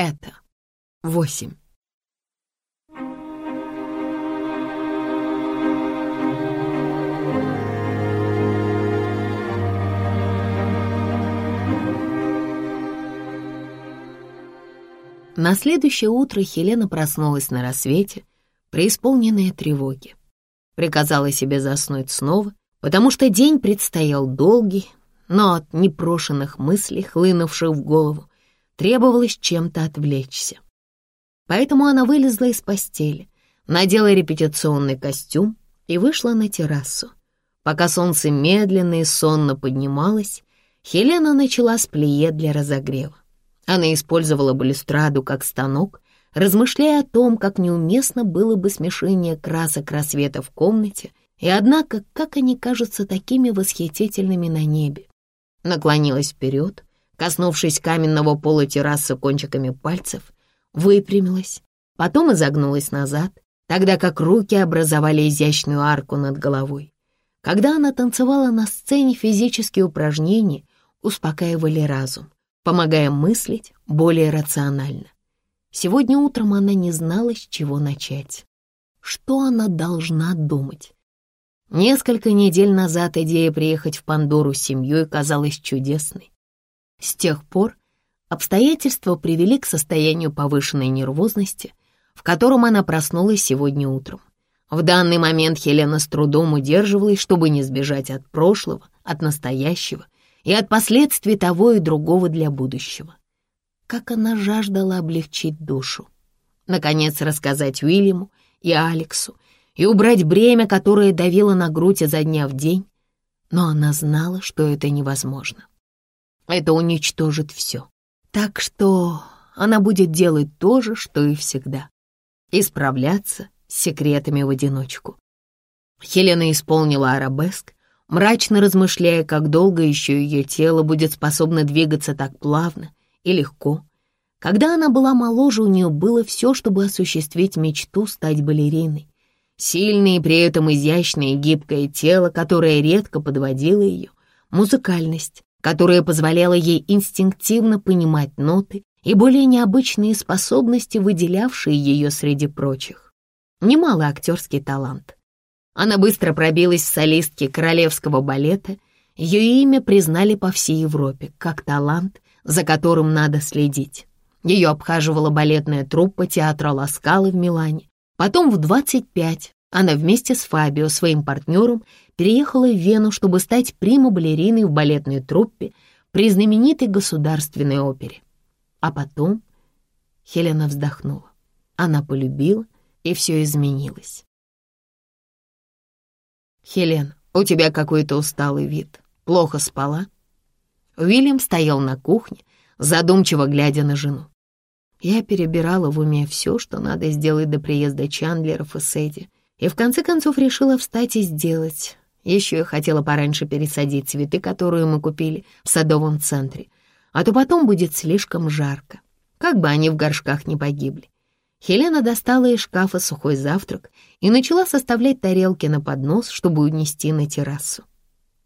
Это восемь. На следующее утро Хелена проснулась на рассвете, преисполненная тревоги. Приказала себе заснуть снова, потому что день предстоял долгий, но от непрошенных мыслей, хлынувших в голову, требовалось чем-то отвлечься. Поэтому она вылезла из постели, надела репетиционный костюм и вышла на террасу. Пока солнце медленно и сонно поднималось, Хелена начала с плие для разогрева. Она использовала балюстраду как станок, размышляя о том, как неуместно было бы смешение красок рассвета в комнате, и однако, как они кажутся такими восхитительными на небе. Наклонилась вперед, коснувшись каменного пола террасы кончиками пальцев, выпрямилась, потом изогнулась назад, тогда как руки образовали изящную арку над головой. Когда она танцевала на сцене, физические упражнения успокаивали разум помогая мыслить более рационально. Сегодня утром она не знала, с чего начать. Что она должна думать? Несколько недель назад идея приехать в Пандору с семьей казалась чудесной. С тех пор обстоятельства привели к состоянию повышенной нервозности, в котором она проснулась сегодня утром. В данный момент Хелена с трудом удерживалась, чтобы не сбежать от прошлого, от настоящего — и от последствий того и другого для будущего. Как она жаждала облегчить душу. Наконец рассказать Уильяму и Алексу и убрать бремя, которое давило на грудь изо дня в день, но она знала, что это невозможно. Это уничтожит все. Так что она будет делать то же, что и всегда. Исправляться с секретами в одиночку. Хелена исполнила арабеск, мрачно размышляя, как долго еще ее тело будет способно двигаться так плавно и легко. Когда она была моложе, у нее было все, чтобы осуществить мечту стать балериной. Сильное и при этом изящное и гибкое тело, которое редко подводило ее, музыкальность, которая позволяла ей инстинктивно понимать ноты и более необычные способности, выделявшие ее среди прочих. Немалый актерский талант. Она быстро пробилась в солистки королевского балета. Ее имя признали по всей Европе как талант, за которым надо следить. Ее обхаживала балетная труппа театра Ласкалы в Милане. Потом в 25 она вместе с Фабио, своим партнером, переехала в Вену, чтобы стать прима-балериной в балетной труппе при знаменитой государственной опере. А потом Хелена вздохнула. Она полюбила, и все изменилось. «Хелен, у тебя какой-то усталый вид. Плохо спала?» Уильям стоял на кухне, задумчиво глядя на жену. Я перебирала в уме все, что надо сделать до приезда Чандлеров и Сэдди, и в конце концов решила встать и сделать. Еще я хотела пораньше пересадить цветы, которые мы купили в садовом центре, а то потом будет слишком жарко, как бы они в горшках не погибли. Хелена достала из шкафа сухой завтрак и начала составлять тарелки на поднос, чтобы унести на террасу.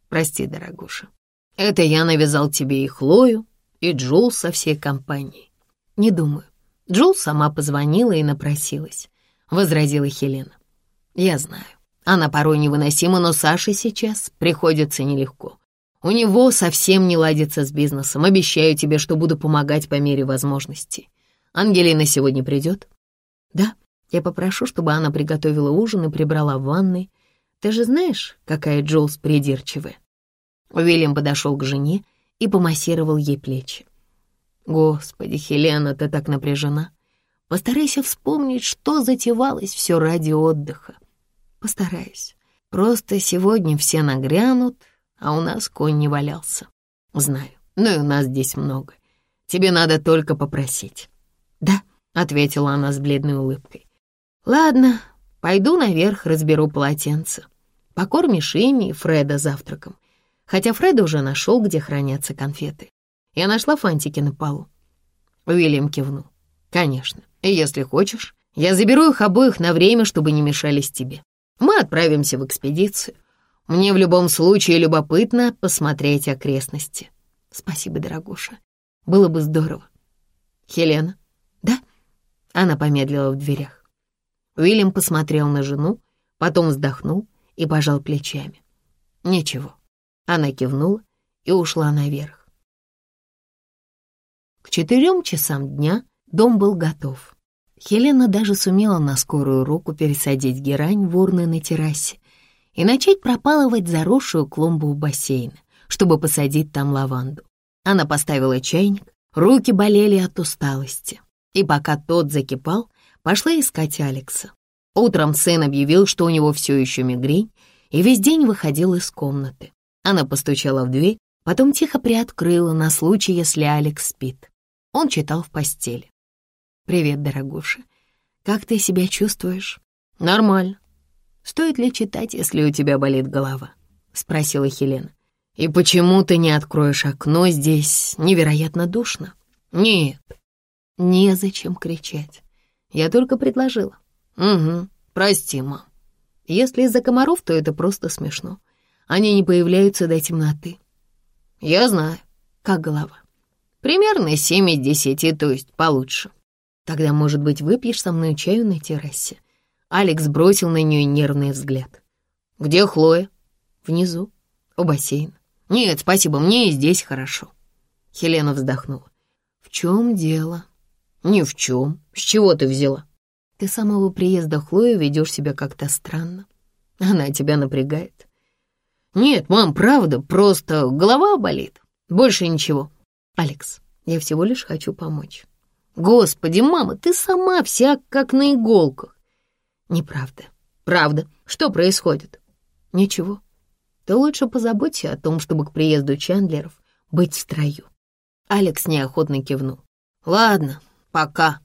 «Прости, дорогуша, это я навязал тебе и Хлою, и Джул со всей компанией». «Не думаю. Джул сама позвонила и напросилась», — возразила Хелена. «Я знаю. Она порой невыносима, но Саше сейчас приходится нелегко. У него совсем не ладится с бизнесом. Обещаю тебе, что буду помогать по мере возможности. Ангелина сегодня придет?» «Да, я попрошу, чтобы она приготовила ужин и прибрала в ванной. Ты же знаешь, какая Джулс придирчивая». Уильям подошел к жене и помассировал ей плечи. «Господи, Хелена, ты так напряжена. Постарайся вспомнить, что затевалось все ради отдыха». «Постараюсь. Просто сегодня все нагрянут, а у нас конь не валялся. Знаю, но и у нас здесь много. Тебе надо только попросить». «Да», — ответила она с бледной улыбкой. «Ладно, пойду наверх, разберу полотенце. Покормишь Эми и Фреда завтраком. Хотя Фреда уже нашел, где хранятся конфеты. Я нашла фантики на полу». Уильям кивнул. «Конечно, и если хочешь, я заберу их обоих на время, чтобы не мешались тебе. Мы отправимся в экспедицию. Мне в любом случае любопытно посмотреть окрестности». «Спасибо, дорогуша. Было бы здорово». «Хелена, Она помедлила в дверях. Уильям посмотрел на жену, потом вздохнул и пожал плечами. «Ничего». Она кивнула и ушла наверх. К четырем часам дня дом был готов. Хелена даже сумела на скорую руку пересадить герань в урны на террасе и начать пропалывать заросшую клумбу у бассейна, чтобы посадить там лаванду. Она поставила чайник, руки болели от усталости, и пока тот закипал, пошла искать Алекса. Утром сын объявил, что у него все еще мигрень, и весь день выходил из комнаты. Она постучала в дверь, потом тихо приоткрыла на случай, если Алекс спит. Он читал в постели. «Привет, дорогуша. Как ты себя чувствуешь?» «Нормально. Стоит ли читать, если у тебя болит голова?» — спросила Хелена. «И почему ты не откроешь окно здесь? Невероятно душно». «Нет». «Незачем кричать. Я только предложила». «Угу. Прости, мам. Если из-за комаров, то это просто смешно. Они не появляются до темноты». «Я знаю. Как голова?» «Примерно семь из десяти, то есть получше». Тогда, может быть, выпьешь со мной чаю на террасе?» Алекс бросил на нее нервный взгляд. «Где Хлоя?» «Внизу, у бассейна». «Нет, спасибо, мне и здесь хорошо». Хелена вздохнула. «В чем дело?» «Ни в чем. С чего ты взяла?» «Ты с самого приезда Хлои ведешь себя как-то странно. Она тебя напрягает». «Нет, мам, правда, просто голова болит. Больше ничего». «Алекс, я всего лишь хочу помочь. Господи, мама, ты сама вся как на иголках. Неправда. Правда. Что происходит? Ничего. Ты лучше позаботься о том, чтобы к приезду Чандлеров быть в строю. Алекс неохотно кивнул. Ладно, пока.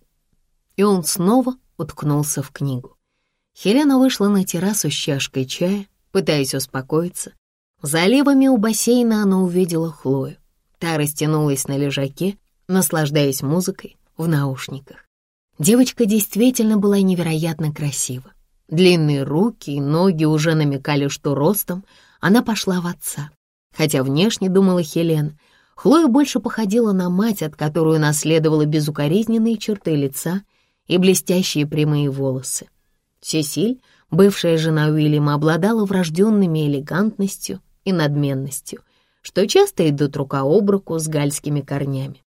И он снова уткнулся в книгу. Хелена вышла на террасу с чашкой чая, пытаясь успокоиться. За оливами у бассейна она увидела Хлою. Та растянулась на лежаке, наслаждаясь музыкой, в наушниках. Девочка действительно была невероятно красива. Длинные руки и ноги уже намекали, что ростом она пошла в отца. Хотя внешне, думала Хелен, Хлоя больше походила на мать, от которой наследовала безукоризненные черты лица и блестящие прямые волосы. Сесиль, бывшая жена Уильяма, обладала врожденными элегантностью и надменностью, что часто идут рука об руку с гальскими корнями.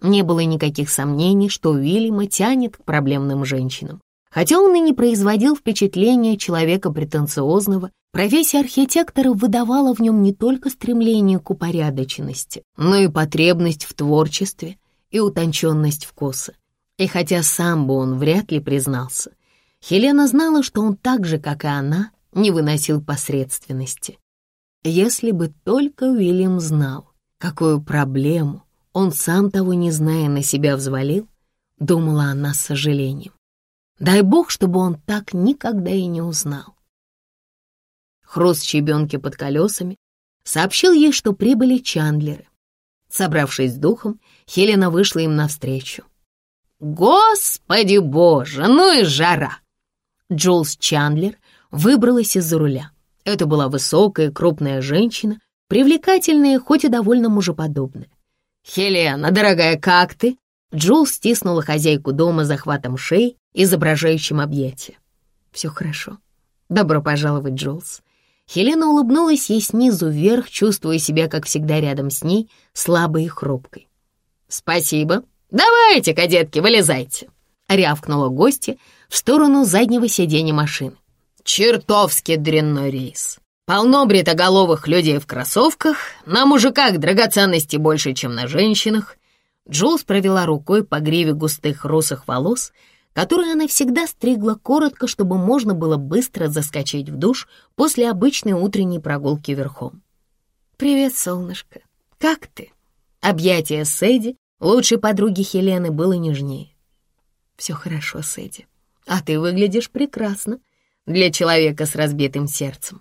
Не было никаких сомнений, что Уильяма тянет к проблемным женщинам. Хотя он и не производил впечатления человека претенциозного, профессия архитектора выдавала в нем не только стремление к упорядоченности, но и потребность в творчестве и утонченность вкуса. И хотя сам бы он вряд ли признался, Хелена знала, что он так же, как и она, не выносил посредственности. Если бы только Уильям знал, какую проблему он сам того не зная на себя взвалил, думала она с сожалением. Дай бог, чтобы он так никогда и не узнал. Хруст щебенки под колесами сообщил ей, что прибыли Чандлеры. Собравшись с духом, Хелена вышла им навстречу. «Господи боже, ну и жара!» Джулс Чандлер выбралась из-за руля. Это была высокая, крупная женщина, привлекательная, хоть и довольно мужеподобная. «Хелена, дорогая, как ты?» Джул стиснула хозяйку дома захватом шеи, изображающим объятие. «Все хорошо. Добро пожаловать, Джулс». Хелена улыбнулась ей снизу вверх, чувствуя себя, как всегда, рядом с ней, слабой и хрупкой. «Спасибо. Давайте, кадетки, вылезайте!» — рявкнула гостья в сторону заднего сиденья машины. «Чертовски дрянной рейс. Полно бритоголовых людей в кроссовках, на мужиках драгоценности больше, чем на женщинах. Джулс провела рукой по гриве густых русых волос, которые она всегда стригла коротко, чтобы можно было быстро заскочить в душ после обычной утренней прогулки верхом. «Привет, солнышко. Как ты?» Объятие Сэдди, лучшей подруги Хелены, было нежнее. «Все хорошо, Сэдди. А ты выглядишь прекрасно для человека с разбитым сердцем».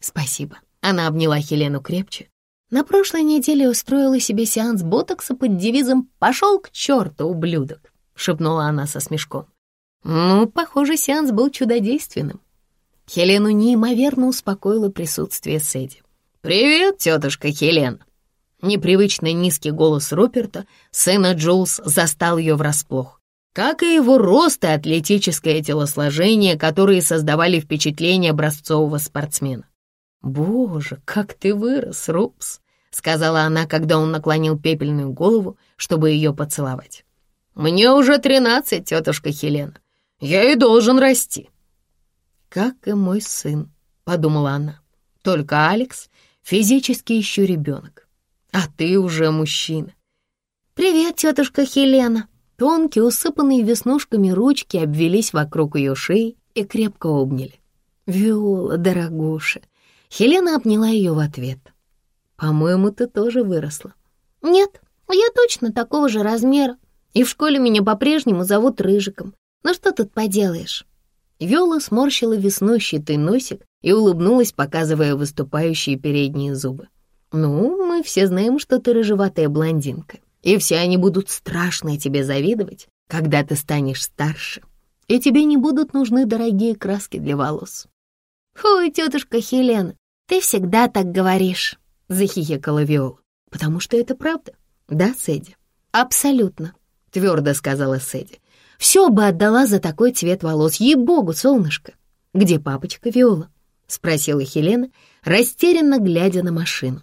«Спасибо». Она обняла Хелену крепче. На прошлой неделе устроила себе сеанс ботокса под девизом «Пошел к черту, ублюдок», — шепнула она со смешком. Ну, похоже, сеанс был чудодейственным. Хелену неимоверно успокоило присутствие Сэдди. «Привет, тетушка Хелена!» Непривычно низкий голос Руперта, сына Джулс, застал ее врасплох. как и его рост и атлетическое телосложение, которые создавали впечатление образцового спортсмена. «Боже, как ты вырос, Рупс!» — сказала она, когда он наклонил пепельную голову, чтобы ее поцеловать. «Мне уже тринадцать, тетушка Хелена. Я и должен расти». «Как и мой сын», — подумала она. «Только Алекс физически еще ребенок, а ты уже мужчина». «Привет, тетушка Хелена». Тонкие, усыпанные веснушками ручки обвелись вокруг ее шеи и крепко обняли. «Виола, дорогуша!» Хелена обняла ее в ответ. «По-моему, ты тоже выросла». «Нет, я точно такого же размера. И в школе меня по-прежнему зовут Рыжиком. Ну что тут поделаешь?» Виола сморщила веснущатый носик и улыбнулась, показывая выступающие передние зубы. «Ну, мы все знаем, что ты рыжеватая блондинка, и все они будут страшно тебе завидовать, когда ты станешь старше, и тебе не будут нужны дорогие краски для волос». «Ой, тетушка Хелена, ты всегда так говоришь», — захихикала Виола. «Потому что это правда, да, Сэдди?» «Абсолютно», — твердо сказала Сэдди. Все бы отдала за такой цвет волос. Ей-богу, солнышко. Где папочка Виола? Спросила Хелена, растерянно глядя на машину.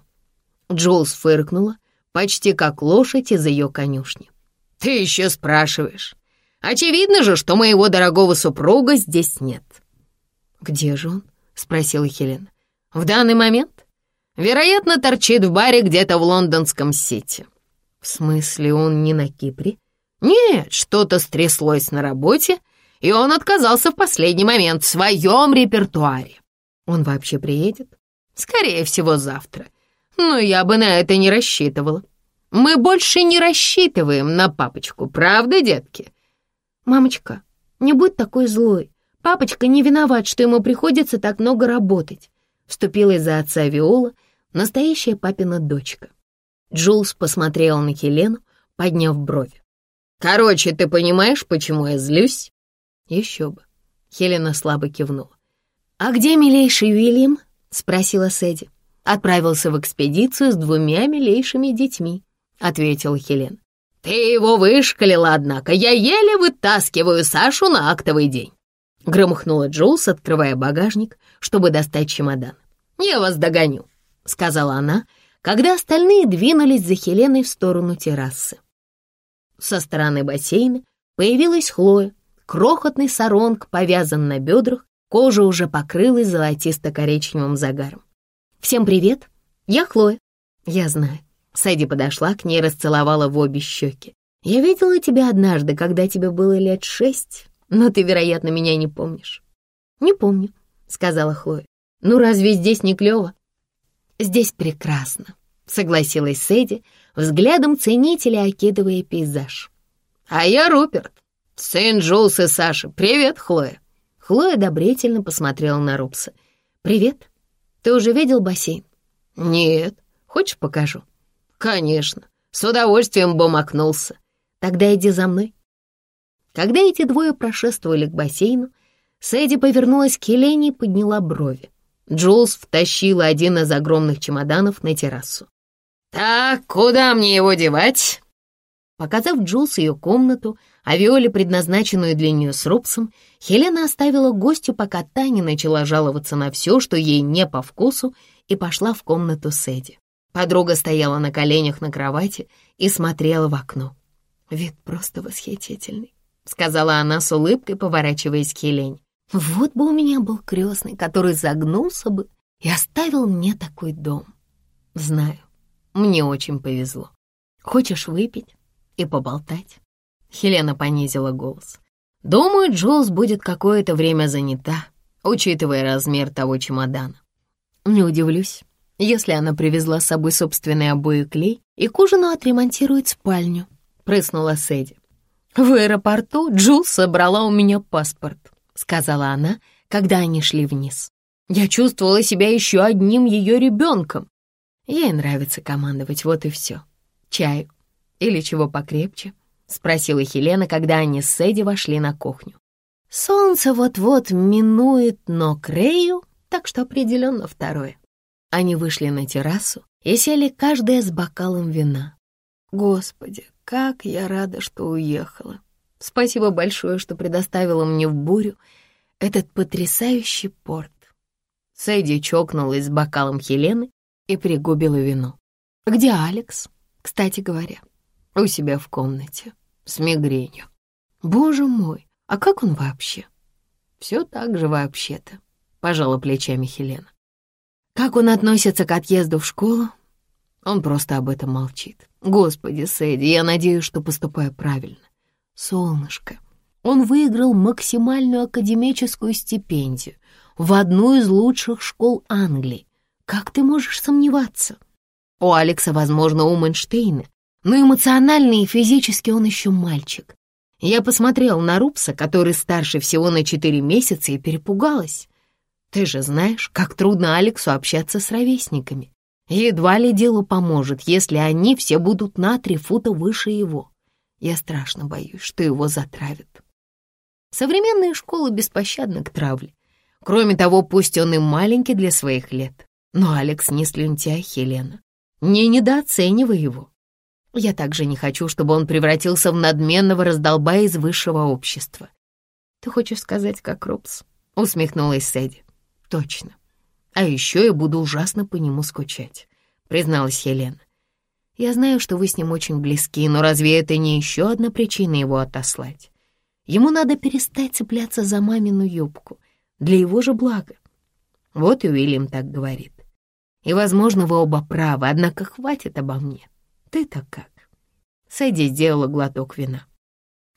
Джоулс фыркнула, почти как лошадь из ее конюшни. «Ты еще спрашиваешь? Очевидно же, что моего дорогого супруга здесь нет». «Где же он?» — спросила Хелена. «В данный момент? Вероятно, торчит в баре где-то в лондонском сити». «В смысле, он не на Кипре?» Нет, что-то стряслось на работе, и он отказался в последний момент в своем репертуаре. Он вообще приедет? Скорее всего, завтра. Но я бы на это не рассчитывала. Мы больше не рассчитываем на папочку, правда, детки? Мамочка, не будь такой злой. Папочка не виноват, что ему приходится так много работать. Вступила из-за отца Виола, настоящая папина дочка. Джулс посмотрела на Хелену, подняв брови. Короче, ты понимаешь, почему я злюсь?» «Еще бы». Хелена слабо кивнула. «А где милейший Уильям?» — спросила Сэдди. «Отправился в экспедицию с двумя милейшими детьми», — ответила Хелена. «Ты его вышкалила, однако. Я еле вытаскиваю Сашу на актовый день», — громыхнула Джулс, открывая багажник, чтобы достать чемодан. «Я вас догоню», — сказала она, когда остальные двинулись за Хеленой в сторону террасы. Со стороны бассейна появилась Хлоя. Крохотный саронг повязан на бедрах, кожа уже покрылась золотисто-коричневым загаром. «Всем привет, я Хлоя». «Я знаю». Сэдди подошла к ней, расцеловала в обе щеки. «Я видела тебя однажды, когда тебе было лет шесть, но ты, вероятно, меня не помнишь». «Не помню», — сказала Хлоя. «Ну разве здесь не клево?» «Здесь прекрасно», — согласилась Сэдди, взглядом ценителя окидывая пейзаж. «А я Руперт, сын Джулс и Саши. Привет, Хлоя!» Хлоя одобрительно посмотрела на Рупса. «Привет. Ты уже видел бассейн?» «Нет. Хочешь, покажу?» «Конечно. С удовольствием бы макнулся. Тогда иди за мной». Когда эти двое прошествовали к бассейну, Сэдди повернулась к Хелене и подняла брови. Джулс втащила один из огромных чемоданов на террасу. «Так, куда мне его девать?» Показав Джулс ее комнату, а Виоле, предназначенную для нее с Рупсом, Хелена оставила гостю, пока та не начала жаловаться на все, что ей не по вкусу, и пошла в комнату Сэдди. Подруга стояла на коленях на кровати и смотрела в окно. «Вид просто восхитительный», — сказала она с улыбкой, поворачиваясь к Хелене. «Вот бы у меня был крестный, который загнулся бы и оставил мне такой дом. Знаю, мне очень повезло. Хочешь выпить и поболтать?» Хелена понизила голос. «Думаю, Джулс будет какое-то время занята, учитывая размер того чемодана. Не удивлюсь, если она привезла с собой собственный обои клей и к ужину отремонтирует спальню», — прыснула Сэдди. «В аэропорту Джулс собрала у меня паспорт», — сказала она, когда они шли вниз. «Я чувствовала себя еще одним ее ребенком. Ей нравится командовать, вот и все. Чаю или чего покрепче?» — спросила Хелена, когда они с Сэдди вошли на кухню. «Солнце вот-вот минует Нокрею, так что определенно второе». Они вышли на террасу и сели каждая с бокалом вина. «Господи, как я рада, что уехала!» — Спасибо большое, что предоставила мне в бурю этот потрясающий порт. Сэдди чокнулась с бокалом Хелены и пригубила вино. «Где Алекс?» «Кстати говоря, у себя в комнате, с мигренью. Боже мой, а как он вообще?» «Все так же вообще-то», — пожала плечами Хелена. «Как он относится к отъезду в школу?» Он просто об этом молчит. «Господи, Сэдди, я надеюсь, что поступаю правильно. Солнышко, он выиграл максимальную академическую стипендию в одну из лучших школ Англии. Как ты можешь сомневаться? У Алекса, возможно, ум Эйнштейна, но эмоционально и физически он еще мальчик. Я посмотрел на Рупса, который старше всего на четыре месяца, и перепугалась. Ты же знаешь, как трудно Алексу общаться с ровесниками. Едва ли делу поможет, если они все будут на три фута выше его. Я страшно боюсь, что его затравят. Современные школы беспощадны к травле. Кроме того, пусть он и маленький для своих лет, но Алекс не слюнтяй, Хелена. Не недооценивай его. Я также не хочу, чтобы он превратился в надменного раздолбая из высшего общества. Ты хочешь сказать, как Робс? Усмехнулась Сэдди. Точно. А еще я буду ужасно по нему скучать, призналась Хелена. Я знаю, что вы с ним очень близки, но разве это не еще одна причина его отослать? Ему надо перестать цепляться за мамину юбку. Для его же блага. Вот и Уильям так говорит. И, возможно, вы оба правы, однако хватит обо мне. Ты-то как? Сэдди сделала глоток вина.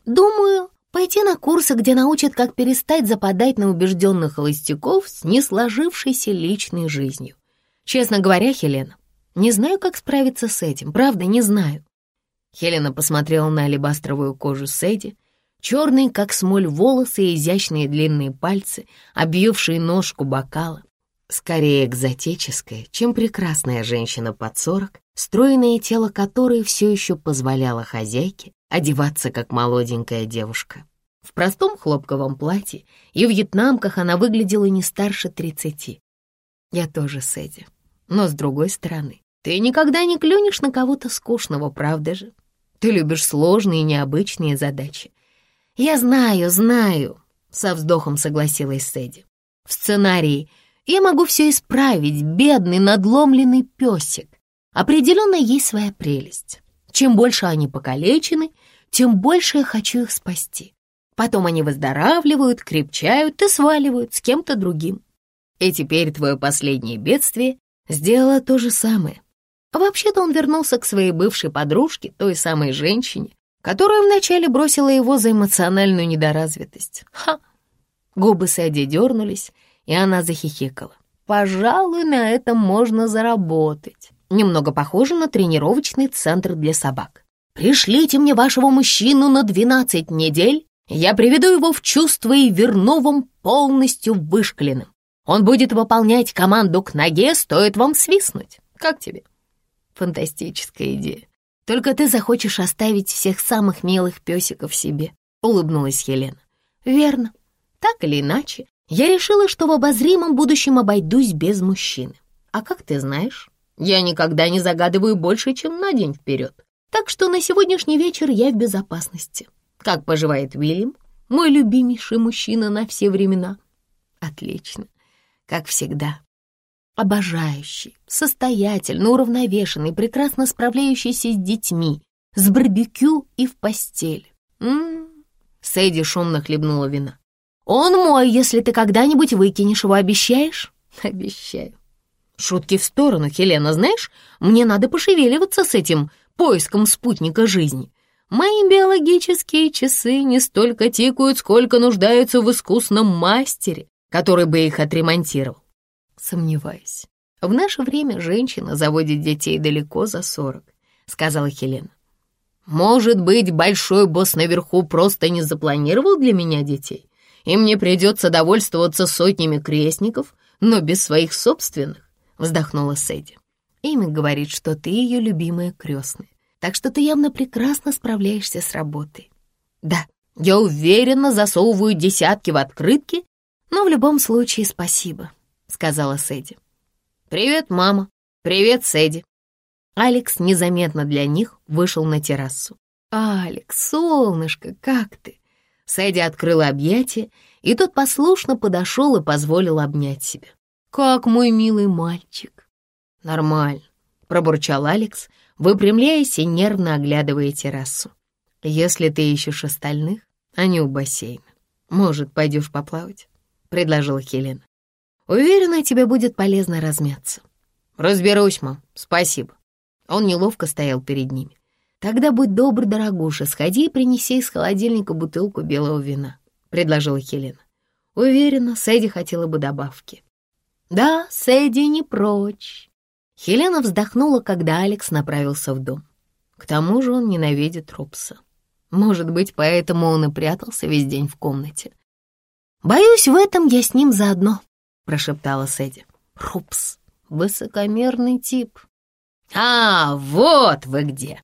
Думаю, пойти на курсы, где научат, как перестать западать на убежденных холостяков с несложившейся личной жизнью. Честно говоря, Хелена, не знаю, как справиться с этим, правда, не знаю. Хелена посмотрела на алебастровую кожу Сэдди, черные, как смоль, волосы и изящные длинные пальцы, объявшие ножку бокала. Скорее экзотическая, чем прекрасная женщина под сорок, стройное тело которой все еще позволяло хозяйке одеваться, как молоденькая девушка. В простом хлопковом платье и в вьетнамках она выглядела не старше тридцати. Я тоже Сэдди. Но с другой стороны, ты никогда не клюнешь на кого-то скучного, правда же? Ты любишь сложные и необычные задачи. «Я знаю, знаю», — со вздохом согласилась Сэдди. «В сценарии я могу все исправить, бедный надломленный песик. Определенно есть своя прелесть. Чем больше они покалечены, тем больше я хочу их спасти. Потом они выздоравливают, крепчают и сваливают с кем-то другим. И теперь твое последнее бедствие сделало то же самое. Вообще-то он вернулся к своей бывшей подружке, той самой женщине, которая вначале бросила его за эмоциональную недоразвитость. Ха! Губы Сэдди дернулись, и она захихикала. Пожалуй, на этом можно заработать. Немного похоже на тренировочный центр для собак. Пришлите мне вашего мужчину на 12 недель, я приведу его в чувство и верну вам полностью вышкаленным. Он будет выполнять команду к ноге, стоит вам свистнуть. Как тебе? Фантастическая идея. Только ты захочешь оставить всех самых милых песиков себе», — улыбнулась Елена. «Верно. Так или иначе, я решила, что в обозримом будущем обойдусь без мужчины. А как ты знаешь, я никогда не загадываю больше, чем на день вперед. Так что на сегодняшний вечер я в безопасности. Как поживает Уильям, мой любимейший мужчина на все времена?» «Отлично. Как всегда обожающий, состоятельный, уравновешенный, прекрасно справляющийся с детьми, с барбекю и в постели. М-м-м. Сэдди шумно хлебнула вина. Он мой, если ты когда-нибудь выкинешь его, обещаешь? Обещаю. Шутки в сторону, Хелена, знаешь, мне надо пошевеливаться с этим поиском спутника жизни. Мои биологические часы не столько тикают, сколько нуждаются в искусном мастере, который бы их отремонтировал. Сомневаюсь. В наше время женщина заводит детей далеко за сорок, сказала Хелена. Может быть, большой босс наверху просто не запланировал для меня детей, и мне придется довольствоваться сотнями крестников, но без своих собственных, вздохнула Сэдди. Имя говорит, что ты ее любимая крестная, так что ты явно прекрасно справляешься с работой. Да, я уверенно засовываю десятки в открытки, но в любом случае спасибо. — сказала Сэдди. «Привет, мама. Привет, Сэдди». Алекс незаметно для них вышел на террасу. «Алекс, солнышко, как ты? Сэдди открыла объятия, и тот послушно подошел и позволил обнять себя. «Как мой милый мальчик!» «Нормально», — пробурчал Алекс, выпрямляясь и нервно оглядывая террасу. «Если ты ищешь остальных, они у бассейна. Может, пойдешь поплавать?» — предложила Хелена. «Уверена, тебе будет полезно размяться». «Разберусь, мам, спасибо». Он неловко стоял перед ними. «Тогда будь добр, дорогуша, сходи и принеси из холодильника бутылку белого вина», — предложила Хелена. Уверена, Сэдди хотела бы добавки. «Да, Сэдди не прочь». Хелена вздохнула, когда Алекс направился в дом. К тому же он ненавидит Рупса. Может быть, поэтому он и прятался весь день в комнате. «Боюсь, в этом я с ним заодно», — прошептала Сэдди. «Рупс, высокомерный тип». «А, вот вы где!»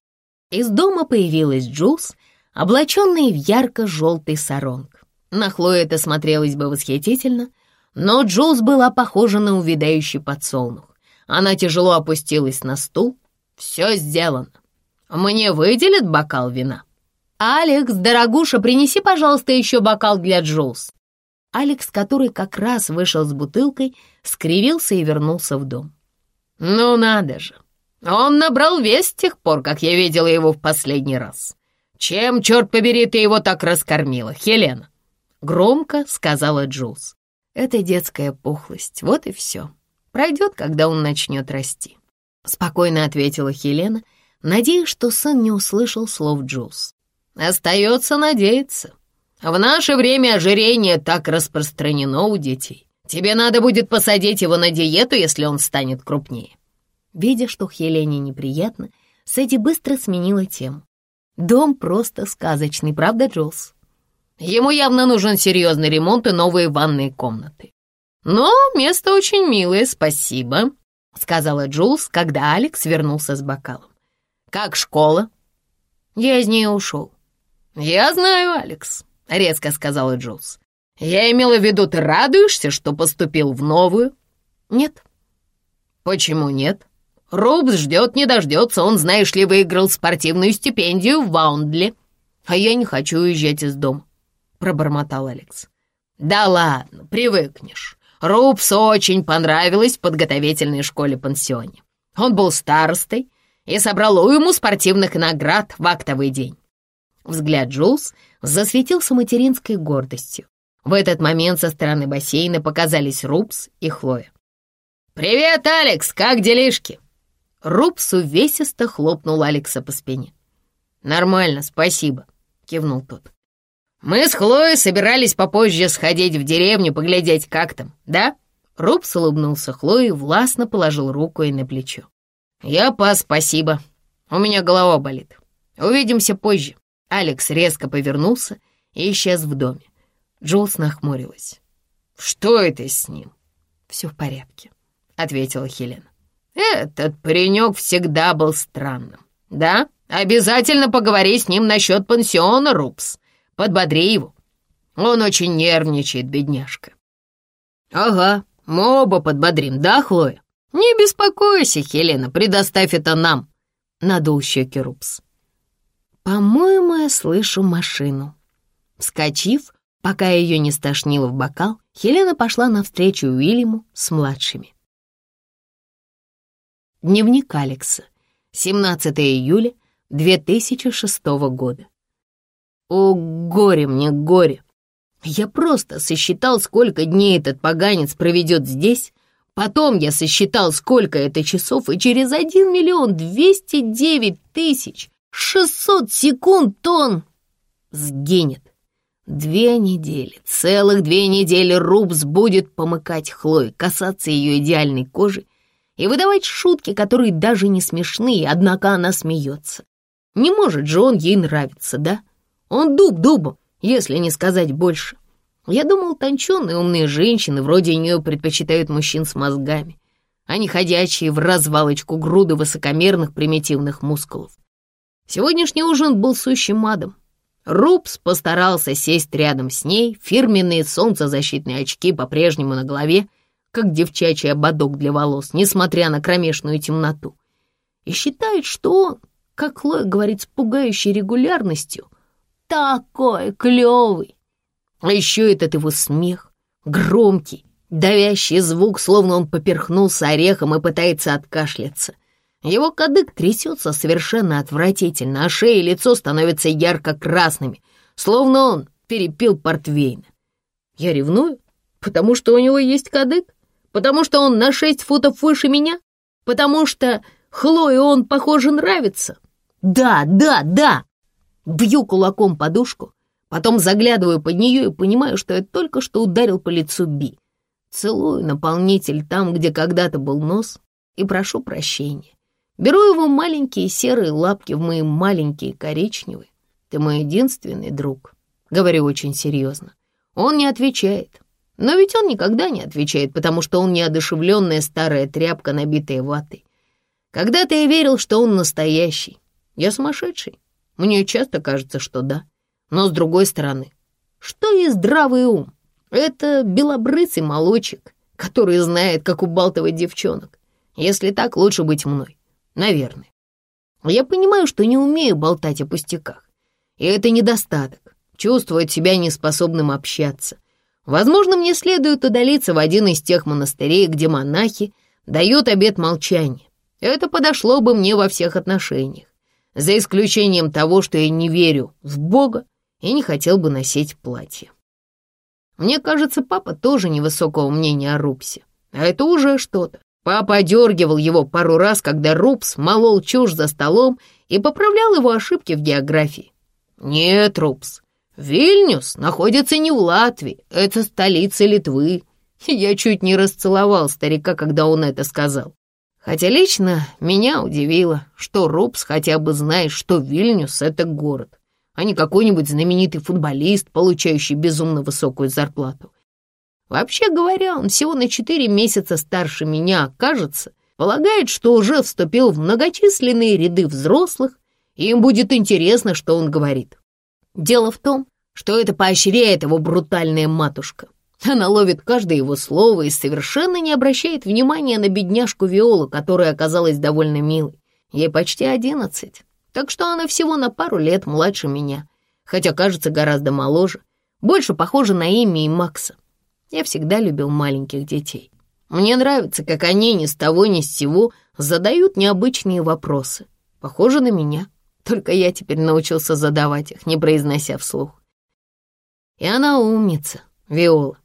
Из дома появилась Джулс, облаченная в ярко-желтый саронг. На Хлою это смотрелось бы восхитительно, но Джулс была похожа на увядающий подсолнух. Она тяжело опустилась на стул. «Все сделано. Мне выделят бокал вина?» «Алекс, дорогуша, принеси, пожалуйста, еще бокал для Джулс». Алекс, который как раз вышел с бутылкой, скривился и вернулся в дом. «Ну надо же! Он набрал вес с тех пор, как я видела его в последний раз. Чем, черт побери, ты его так раскормила, Хелена?» Громко сказала Джулс. «Это детская пухлость, вот и все. Пройдет, когда он начнет расти». Спокойно ответила Хелена, надеясь, что сын не услышал слов Джулс. «Остается надеяться. В наше время ожирение так распространено у детей. Тебе надо будет посадить его на диету, если он станет крупнее». Видя, что Хелене неприятно, Сэдди быстро сменила тему. «Дом просто сказочный, правда, Джулс?» Ему явно нужен серьезный ремонт и новые ванные комнаты. Но место очень милое, спасибо», — сказала Джулс, когда Алекс вернулся с бокалом. «Как школа?» «Я из нее ушел». «Я знаю, Алекс», — резко сказала Джулс. «Я имела в виду, ты радуешься, что поступил в новую?» «Нет». «Почему нет?» «Рубс ждет, не дождется. Он, знаешь ли, выиграл спортивную стипендию в Ваундли. А я не хочу уезжать из дома пробормотал Алекс. «Да ладно, привыкнешь. Рупсу очень понравилось в подготовительной школе-пансионе. Он был старостой и собрал уйму спортивных наград в актовый день». Взгляд Джулс засветился материнской гордостью. В этот момент со стороны бассейна показались Рупс и Хлоя. «Привет, Алекс, как делишки?» Рупс увесисто хлопнул Алекса по спине. «Нормально, спасибо», — кивнул тот. «Мы с Хлоей собирались попозже сходить в деревню, поглядеть, как там, да?» Рубс улыбнулся Хлое и властно положил руку ей на плечо. «Я пас, спасибо. У меня голова болит. Увидимся позже». Алекс резко повернулся и исчез в доме. Джулс нахмурилась. «Что это с ним?» «Все в порядке», — ответила Хелена. «Этот паренек всегда был странным, да? Обязательно поговори с ним насчет пансиона, Рубс. Подбодри его. Он очень нервничает, бедняжка». «Ага, мы оба подбодрим, да, Хлоя?» «Не беспокойся, Хелена, предоставь это нам», — надул щеки Рупс. «По-моему, я слышу машину». Вскочив, пока ее не стошнило в бокал, Хелена пошла навстречу Уильяму с младшими. Дневник Алекса. 17 июля 2006 года. О, горе мне, горе! Я просто сосчитал, сколько дней этот поганец проведет здесь, потом я сосчитал, сколько это часов, и через один миллион двести девять тысяч шестьсот секунд он сгинет. Две недели, целых две недели Рубс будет помыкать Хлое, касаться ее идеальной кожи и выдавать шутки, которые даже не смешные, однако она смеется. Не может же он ей нравиться, да? Он дуб дубом, если не сказать больше. Я думал, тонченые умные женщины вроде нее предпочитают мужчин с мозгами, а не ходячие в развалочку груды высокомерных примитивных мускулов. Сегодняшний ужин был сущим адом. Рупс постарался сесть рядом с ней, фирменные солнцезащитные очки по-прежнему на голове, как девчачий ободок для волос, несмотря на кромешную темноту. И считает, что он, как Хлоя говорит с пугающей регулярностью, такой клевый. А еще этот его смех, громкий, давящий звук, словно он поперхнулся орехом и пытается откашляться. Его кадык трясется совершенно отвратительно, а шея и лицо становятся ярко-красными, словно он перепил портвейна. Я ревную, потому что у него есть кадык, потому что он на шесть футов выше меня, потому что Хлое он, похоже, нравится. Да, да, да! Бью кулаком подушку, потом заглядываю под нее и понимаю, что я только что ударил по лицу Би. Целую наполнитель там, где когда-то был нос, и прошу прощения. Беру его маленькие серые лапки в мои маленькие коричневые. Ты мой единственный друг. Говорю очень серьезно. Он не отвечает. Но ведь он никогда не отвечает, потому что он неодушевленная старая тряпка, набитая ватой. Когда-то я верил, что он настоящий. Я сумасшедший. Мне часто кажется, что да. Но с другой стороны, что есть здравый ум? Это белобрысый молочек, который знает, как убалтывать девчонок. Если так, лучше быть мной. Наверное. Я понимаю, что не умею болтать о пустяках. И это недостаток. Чувствовать себя неспособным общаться. Возможно, мне следует удалиться в один из тех монастырей, где монахи дают обет молчания. Это подошло бы мне во всех отношениях, за исключением того, что я не верю в Бога и не хотел бы носить платье. Мне кажется, папа тоже невысокого мнения о Рупсе, а это уже что-то. Папа одергивал его пару раз, когда Рупс молол чушь за столом и поправлял его ошибки в географии. «Нет, Рупс, Вильнюс находится не в Латвии, это столица Литвы». Я чуть не расцеловал старика, когда он это сказал. Хотя лично меня удивило, что Рупс хотя бы знает, что Вильнюс — это город, а не какой-нибудь знаменитый футболист, получающий безумно высокую зарплату. Вообще говоря, он всего на четыре месяца старше меня, кажется, полагает, что уже вступил в многочисленные ряды взрослых, и им будет интересно, что он говорит. Дело в том, что это поощряет его брутальная матушка. Она ловит каждое его слово и совершенно не обращает внимания на бедняжку Виолу, которая оказалась довольно милой. Ей почти одиннадцать, так что она всего на пару лет младше меня, хотя кажется гораздо моложе, больше похожа на Имми и Макса. Я всегда любил маленьких детей. Мне нравится, как они ни с того ни с сего задают необычные вопросы. Похоже на меня, только я теперь научился задавать их, не произнося вслух. И она умница, Виола.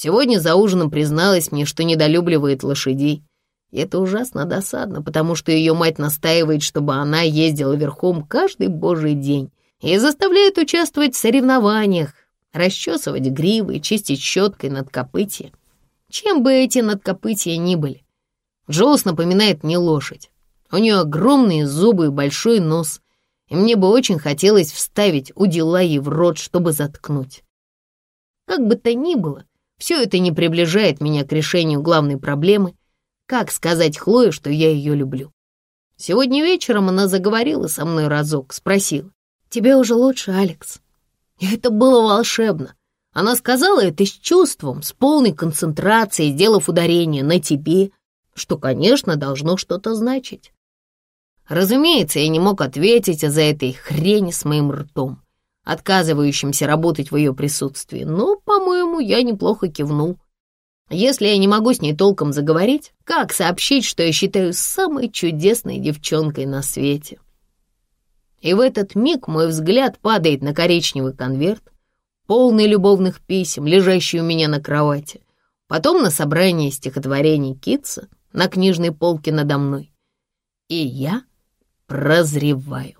Сегодня за ужином призналась мне, что недолюбливает лошадей. И это ужасно досадно, потому что ее мать настаивает, чтобы она ездила верхом каждый божий день и заставляет участвовать в соревнованиях, расчесывать гривы, чистить щеткой над надкопытья. Чем бы эти надкопытья ни были. Джоус напоминает мне лошадь. У нее огромные зубы и большой нос, и мне бы очень хотелось вставить удила ей в рот, чтобы заткнуть. Как бы то ни было, все это не приближает меня к решению главной проблемы, как сказать Хлое, что я ее люблю. Сегодня вечером она заговорила со мной разок, спросила, «Тебе уже лучше, Алекс?» И это было волшебно. Она сказала это с чувством, с полной концентрацией, сделав ударение на тебе, что, конечно, должно что-то значить. Разумеется, я не мог ответить за этой хрени с моим ртом отказывающимся работать в ее присутствии, но, по-моему, я неплохо кивнул. Если я не могу с ней толком заговорить, как сообщить, что я считаю самой чудесной девчонкой на свете? И в этот миг мой взгляд падает на коричневый конверт, полный любовных писем, лежащий у меня на кровати, потом на собрание стихотворений Китса на книжной полке надо мной. И я прозреваю.